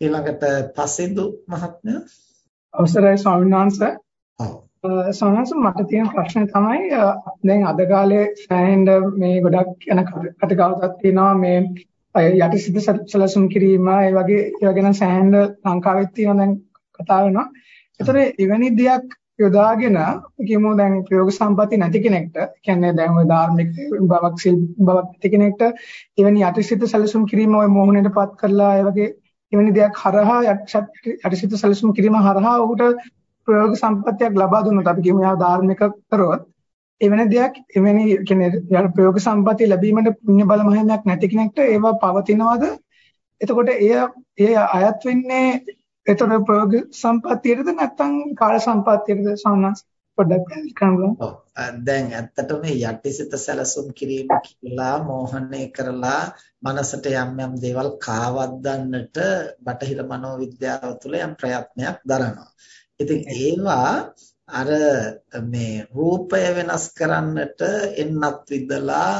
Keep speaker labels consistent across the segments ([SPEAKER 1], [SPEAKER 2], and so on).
[SPEAKER 1] ඊළඟට පසින්දු මහත්මයා
[SPEAKER 2] අවසරයි ස්වාමීන් වහන්සේ.
[SPEAKER 1] ඔව්.
[SPEAKER 2] සෝනස් මට තියෙන ප්‍රශ්නේ තමයි දැන් අද කාලේ සෑහෙන මේ ගොඩක් යන කටකවතක් තියෙනවා මේ යටිසිත සැලසුම් කිරීම ඒ වගේ ඒවා ගැන සෑහෙන ලංකාවෙත් තියෙනවා දැන් කතා වෙනවා. ඒතර එවැනි දෙයක් යොදාගෙන කියමු දැන් ප්‍රයෝග සම්පatti නැති කෙනෙක්ට කියන්නේ දැන් ඔය ධාර්මික බවක් සිල් බවක් නැති කෙනෙක්ට එවැනි යටිසිත සැලසුම් කිරීම ඔය මොහොනේටපත් කරලා ඒ වගේ එවැනි දෙයක් හරහා යටිසිත සැලසුම් කිරීම හරහා ඔහුට ප්‍රයෝග සම්පත්තියක් ලබා දුන්නොත් අපි කියමු යා ධාර්මික කරොත් එවැනි දෙයක් එවැනි කියන්නේ ප්‍රයෝග සම්පත්තිය ලැබීමට පුණ්‍ය බල මහිමයක් නැති කෙනෙක්ට ඒවා පවතිනවද? එතකොට එය එය අයත් වෙන්නේ එතන ප්‍රයෝග සම්පත්තියටද නැත්නම් කාල සම්පත්තියටද සම්මාස පොඩ්ඩක් කරන්න
[SPEAKER 1] දැන් ඇත්තටම යටිසිත සැලසුම් කිරීම කියලා මෝහණය කරලා මනසට යම් යම් දේවල් කාවද්දන්නට බටහිර මනෝවිද්‍යාව තුළ යම් ප්‍රයත්නයක් දරනවා ඉතින් ඒවා අර මේ රූපය වෙනස් කරන්නට එන්නත් විදලා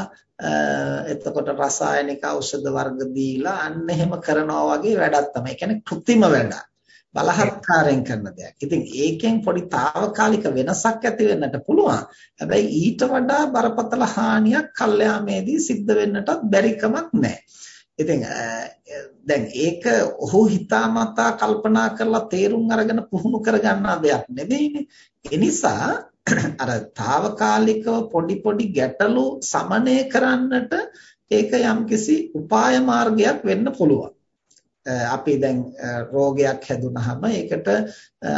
[SPEAKER 1] එතකොට රසායනික ඖෂධ වර්ග දීලා අන්න එහෙම කරනවා වගේ වැඩක් තමයි. ඒ කියන්නේ કૃතිම වැඩක්. බලහත්කාරයෙන් කරන දෙයක්. ඉතින් ඒකෙන් පොඩි తాවකාලික වෙනසක් ඇති වෙන්නට පුළුවන්. හැබැයි ඊට වඩා බරපතල හානියක් කල්යාමේදී සිද්ධ වෙන්නටත් බැරි කමක් නැහැ. ඉතින් දැන් ඒක ඔහු හිතාමතා කල්පනා කරලා තේරුම් අරගෙන පුහුණු කරගන්නා දෙයක් නෙමෙයිනේ. ඒ නිසා අර తాවකාලිකව පොඩි පොඩි ගැටලු සමනය කරන්නට ඒක යම්කිසි උපාය මාර්ගයක් වෙන්න පුළුවන්. අපි දැන් රෝගයක් හැදුනහම ඒකට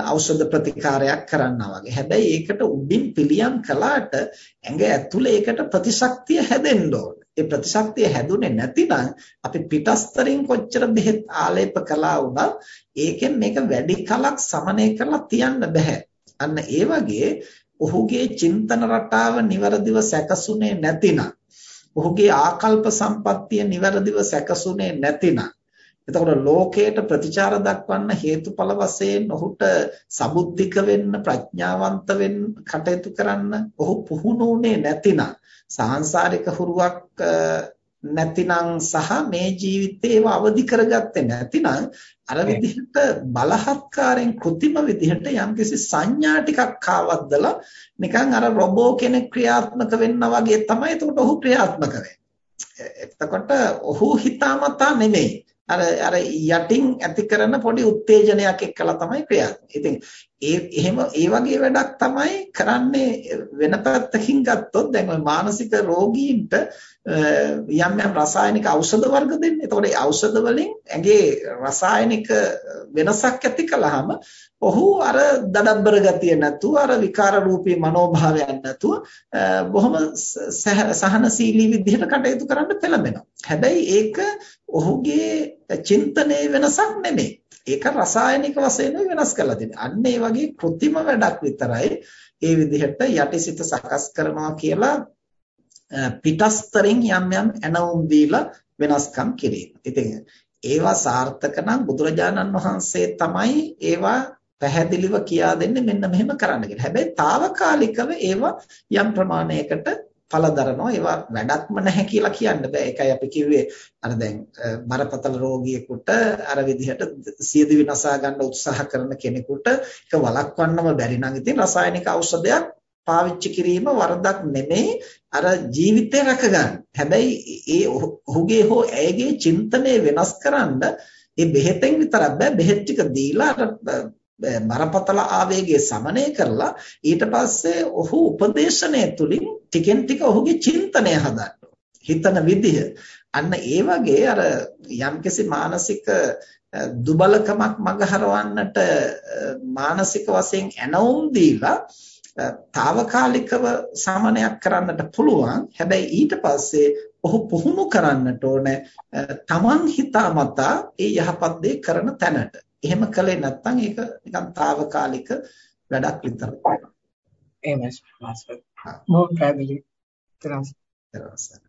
[SPEAKER 1] ඖෂධ ප්‍රතිකාරයක් කරනවා වගේ. හැබැයි ඒකට උඩින් පිළියම් කළාට ඇඟ ඇතුලේ ඒකට ප්‍රතිශක්තිය හැදෙන්න ඕන. ඒ ප්‍රතිශක්තිය හැදුනේ නැතිනම් අපි පිටස්තරින් කොච්චර බෙහෙත් ආලේප කළා වුණත් ඒකෙන් මේක වැඩි කලක් සමනය කරලා තියන්න බෑ. අන්න ඒ වගේ ඔහුගේ චින්තන රටාව નિවරදිව සැකසුනේ නැතිනම් ඔහුගේ ආකල්ප සම්පත්තිය નિවරදිව සැකසුනේ නැතිනම් එතකොට ලෝකයට ප්‍රතිචාර දක්වන්න හේතුඵල වශයෙන් ඔහුට සබුද්ධික වෙන්න ප්‍රඥාවන්ත වෙන්න කටයුතු කරන්න ඔහු පුහුණුුනේ නැතිනම් සාංශාරික හුරුවක් නැතිනම් සහ මේ ජීවිතේ ඒව අවදි කරගත්තේ නැතිනම් අර විදිහට බලහත්කාරයෙන් કૃතිම විදිහට යම්කිසි සංඥා ටිකක් ආවද්දලා නිකන් අර රොබෝ කෙනෙක් ක්‍රියාත්මක වෙන්නා වගේ තමයි එතකොට ඔහු ක්‍රියාත්මක වෙන්නේ. එතකොට ඔහු හිතාමතා නෙමෙයි අර අර යටින් ඇති කරන පොඩි උත්තේජනයක් එක්කලා තමයි ක්‍රියාත්මක. ඉතින් ඒ එහෙම ඒ වගේ වැඩක් තමයි කරන්නේ වෙන පැත්තකින් ගත්තොත් දැන් ওই මානසික රෝගීන්ට යම් යම් රසායනික ඖෂධ වර්ග දෙන්නේ. එතකොට ඒ ඖෂධ වලින් ඇඟේ රසායනික වෙනසක් ඇති කළාම ඔහු අර දඩබ්බර ගතිය නැතුව අර විකාර රූපී මනෝභාවයන් නැතුව බොහොම සහනශීලී විදිහට කටයුතු කරන්න පෙළඹෙනවා. හැබැයි ඒක ඔහුගේ චින්තනයේ වෙනසක් නෙමෙයි. ඒක රසායනික වශයෙන් වෙනස් කරලා තියෙනවා. අන්න ඒ වගේ કૃතිම වැඩක් විතරයි ඒ විදිහට යටිසිත සකස් කරනවා කියලා පිටස්තරින් යම් යම් ඇනවුම් දීලා වෙනස්කම් කිරීම. ඉතින් ඒවා සාර්ථක නම් බුදුරජාණන් වහන්සේ තමයි ඒවා පැහැදිලිව කියා දෙන්නේ මෙන්න මෙහෙම කරන්න කියලා. හැබැයි తాවකාලිකව ඒවා යම් ප්‍රමාණයකට ඵල දරනවා ඒවා වැඩක්ම නැහැ කියලා කියන්න බෑ. ඒකයි අපි කිව්වේ අර දැන් බරපතල රෝගියෙකුට අර විදිහට සියදිවි නසා ගන්න උත්සාහ කරන කෙනෙකුට ඒක වළක්වන්නම බැරි නම් ඉතින් රසායනික ඖෂධයක් පාවිච්චි කිරීම වරදක් නෙමෙයි අර ජීවිතේ රැකගන්න. හැබැයි ඒ ඔහුගේ හෝ ඇයගේ චින්තනය වෙනස් කරන්න ඒ බෙහෙතෙන් විතරක් බෑ. බෙහෙත් ටික දීලා බරපතල ආවේගය සමනය කරලා ඊට පස්සේ ඔහු උපදේශනය තුලින් ටිකෙන් ටික ඔහුගේ චින්තනය හදන්න. හිතන විදිහ. අන්න ඒ වගේ අර යම්කිසි මානසික දුබලකමක් මගහරවන්නට මානසික වශයෙන් ඇනවුම් දීලා తాවකාලිකව සමනයක් කරන්නට පුළුවන්. හැබැයි ඊට පස්සේ ඔහු පුහුණු කරන්නට ඕනේ තමන් හිතාමතා ඒ යහපත් දේ කරන තැනට. එහෙම කළේ නැත්නම් ඒක නිකන් తాවකාලික වැඩක් විතරයි.
[SPEAKER 2] එහෙමයි මාස්ටර්.
[SPEAKER 1] තරස්.